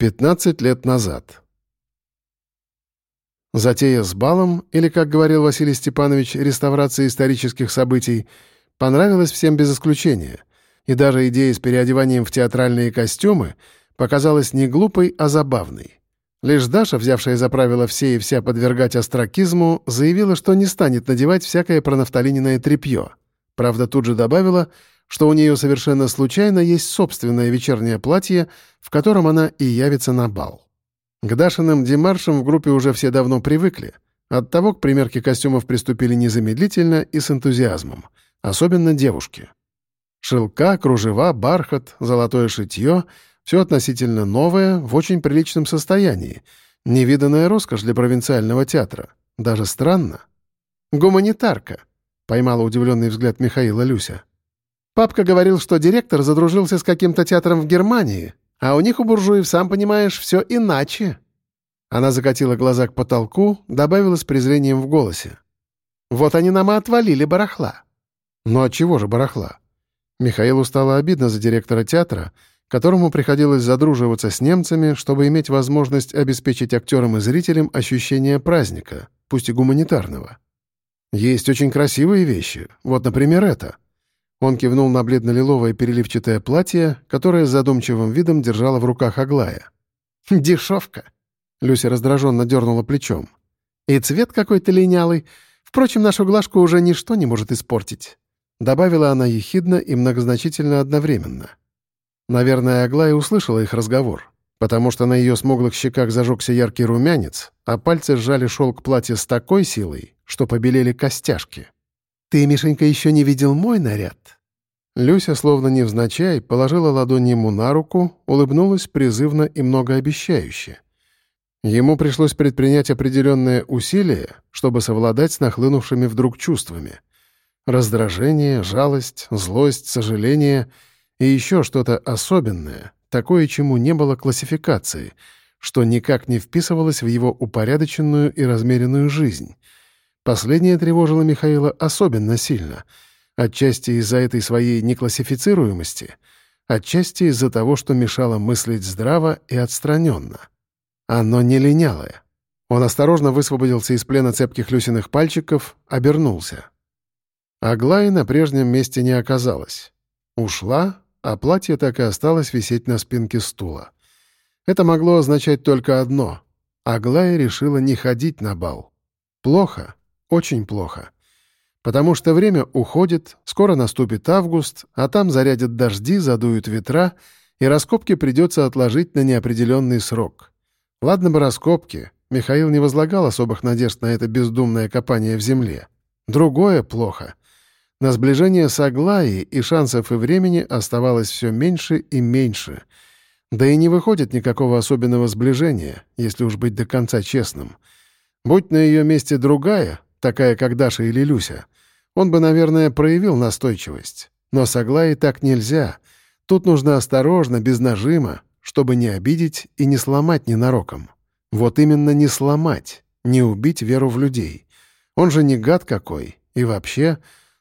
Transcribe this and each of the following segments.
15 лет назад. Затея с балом, или, как говорил Василий Степанович, реставрация исторических событий, понравилась всем без исключения, и даже идея с переодеванием в театральные костюмы показалась не глупой, а забавной. Лишь Даша, взявшая за правило все и вся подвергать астракизму, заявила, что не станет надевать всякое пронавталининое тряпье. Правда, тут же добавила, что у нее совершенно случайно есть собственное вечернее платье, в котором она и явится на бал. К Дашиным демаршам в группе уже все давно привыкли. Оттого к примерке костюмов приступили незамедлительно и с энтузиазмом. Особенно девушки. Шелка, кружева, бархат, золотое шитье — все относительно новое, в очень приличном состоянии. Невиданная роскошь для провинциального театра. Даже странно. «Гуманитарка», — поймала удивленный взгляд Михаила Люся. Папка говорил, что директор задружился с каким-то театром в Германии, а у них у буржуев, сам понимаешь, все иначе». Она закатила глаза к потолку, добавила с презрением в голосе. «Вот они нам и отвалили барахла». «Ну а чего же барахла?» Михаилу стало обидно за директора театра, которому приходилось задруживаться с немцами, чтобы иметь возможность обеспечить актерам и зрителям ощущение праздника, пусть и гуманитарного. Есть очень красивые вещи, вот, например, это — он кивнул на бледно-лиловое переливчатое платье, которое задумчивым видом держала в руках Аглая. «Дешевка!» — Люся раздраженно дернула плечом. «И цвет какой-то линялый. Впрочем, нашу глажку уже ничто не может испортить». Добавила она ехидно и многозначительно одновременно. Наверное, Аглая услышала их разговор, потому что на ее смуглых щеках зажегся яркий румянец, а пальцы сжали шелк платья с такой силой, что побелели костяшки. «Ты, Мишенька, еще не видел мой наряд?» Люся, словно невзначай, положила ладонь ему на руку, улыбнулась призывно и многообещающе. Ему пришлось предпринять определенные усилия, чтобы совладать с нахлынувшими вдруг чувствами. Раздражение, жалость, злость, сожаление и еще что-то особенное, такое, чему не было классификации, что никак не вписывалось в его упорядоченную и размеренную жизнь — Последнее тревожило Михаила особенно сильно, отчасти из-за этой своей неклассифицируемости, отчасти из-за того, что мешало мыслить здраво и отстраненно. Оно не линялое. Он осторожно высвободился из плена цепких Люсиных пальчиков, обернулся. Аглаи на прежнем месте не оказалось. Ушла, а платье так и осталось висеть на спинке стула. Это могло означать только одно — Аглая решила не ходить на бал. Плохо, очень плохо. Потому что время уходит, скоро наступит август, а там зарядят дожди, задуют ветра, и раскопки придется отложить на неопределенный срок. Ладно бы раскопки, Михаил не возлагал особых надежд на это бездумное копание в земле. Другое плохо. На сближение с Аглаей и шансов и времени оставалось все меньше и меньше. Да и не выходит никакого особенного сближения, если уж быть до конца честным. Будь на ее месте другая, такая как Даша или Люся, он бы, наверное, проявил настойчивость. Но с Аглаей так нельзя. Тут нужно осторожно, без нажима, чтобы не обидеть и не сломать ненароком. Вот именно не сломать, не убить веру в людей. Он же не гад какой. И вообще,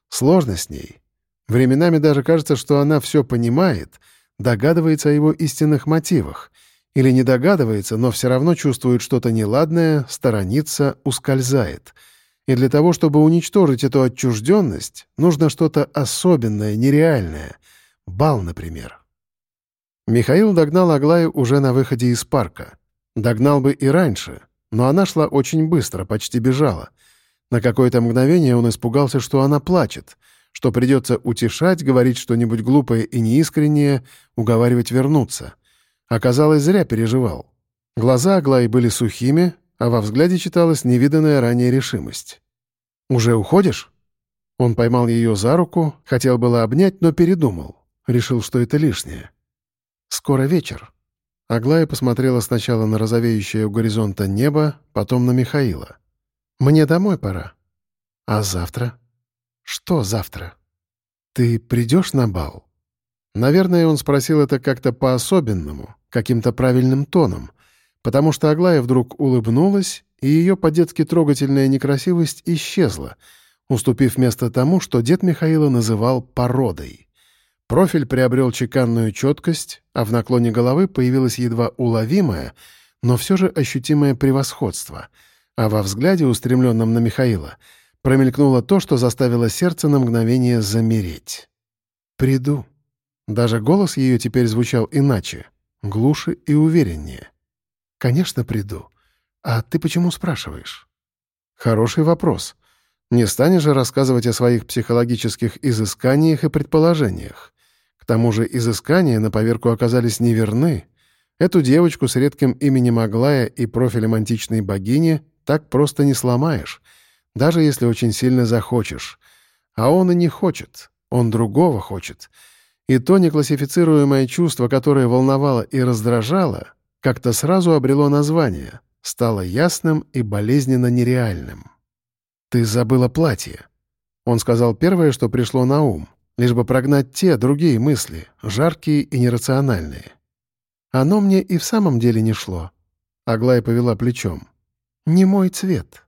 сложно с ней. Временами даже кажется, что она все понимает, догадывается о его истинных мотивах. Или не догадывается, но все равно чувствует что-то неладное, сторонится, ускользает — и для того, чтобы уничтожить эту отчужденность, нужно что-то особенное, нереальное. Бал, например. Михаил догнал Аглаю уже на выходе из парка. Догнал бы и раньше, но она шла очень быстро, почти бежала. На какое-то мгновение он испугался, что она плачет, что придется утешать, говорить что-нибудь глупое и неискреннее, уговаривать вернуться. Оказалось, зря переживал. Глаза Аглаи были сухими, а во взгляде читалась невиданная ранее решимость. «Уже уходишь?» Он поймал ее за руку, хотел было обнять, но передумал. Решил, что это лишнее. «Скоро вечер». Аглая посмотрела сначала на розовеющее у горизонта небо, потом на Михаила. «Мне домой пора». «А завтра?» «Что завтра?» «Ты придешь на бал?» Наверное, он спросил это как-то по-особенному, каким-то правильным тоном, потому что Аглая вдруг улыбнулась, и ее по-детски трогательная некрасивость исчезла, уступив место тому, что дед Михаила называл породой. Профиль приобрел чеканную четкость, а в наклоне головы появилось едва уловимое, но все же ощутимое превосходство, а во взгляде, устремленном на Михаила, промелькнуло то, что заставило сердце на мгновение замереть. «Приду». Даже голос ее теперь звучал иначе, глуше и увереннее. «Конечно, приду. А ты почему спрашиваешь?» «Хороший вопрос. Не станешь же рассказывать о своих психологических изысканиях и предположениях тому же изыскания на поверку оказались неверны. Эту девочку с редким именем Аглая и профилем античной богини так просто не сломаешь, даже если очень сильно захочешь. А он и не хочет, он другого хочет. И то неклассифицируемое чувство, которое волновало и раздражало, как-то сразу обрело название, стало ясным и болезненно нереальным. «Ты забыла платье», — он сказал первое, что пришло на ум — лишь бы прогнать те, другие мысли, жаркие и нерациональные. Оно мне и в самом деле не шло. Аглая повела плечом. «Не мой цвет».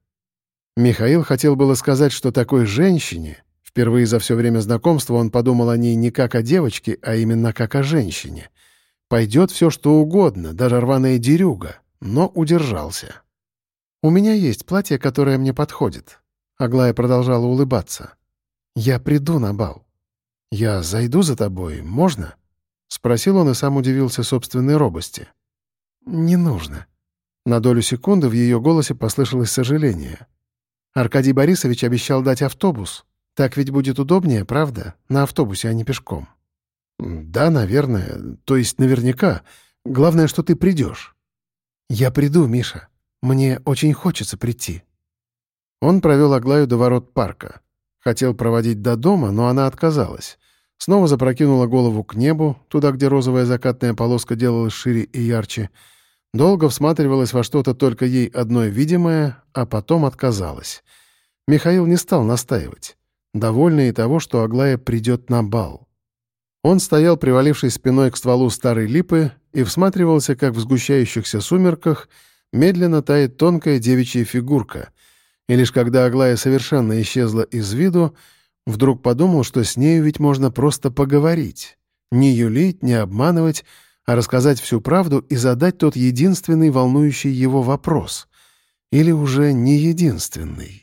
Михаил хотел было сказать, что такой женщине, впервые за все время знакомства он подумал о ней не как о девочке, а именно как о женщине, пойдет все что угодно, даже рваная дерюга, но удержался. «У меня есть платье, которое мне подходит», — Аглая продолжала улыбаться. «Я приду на бал». «Я зайду за тобой, можно?» — спросил он и сам удивился собственной робости. «Не нужно». На долю секунды в ее голосе послышалось сожаление. «Аркадий Борисович обещал дать автобус. Так ведь будет удобнее, правда? На автобусе, а не пешком». «Да, наверное. То есть наверняка. Главное, что ты придешь». «Я приду, Миша. Мне очень хочется прийти». Он провел Аглаю до ворот парка. Хотел проводить до дома, но она отказалась. Снова запрокинула голову к небу, туда, где розовая закатная полоска делалась шире и ярче. Долго всматривалась во что-то только ей одной видимое, а потом отказалась. Михаил не стал настаивать, довольный и того, что Аглая придет на бал. Он стоял, привалившись спиной к стволу старой липы, и всматривался, как в сгущающихся сумерках медленно тает тонкая девичья фигурка. И лишь когда Аглая совершенно исчезла из виду, Вдруг подумал, что с нею ведь можно просто поговорить. Не юлить, не обманывать, а рассказать всю правду и задать тот единственный волнующий его вопрос. Или уже не единственный.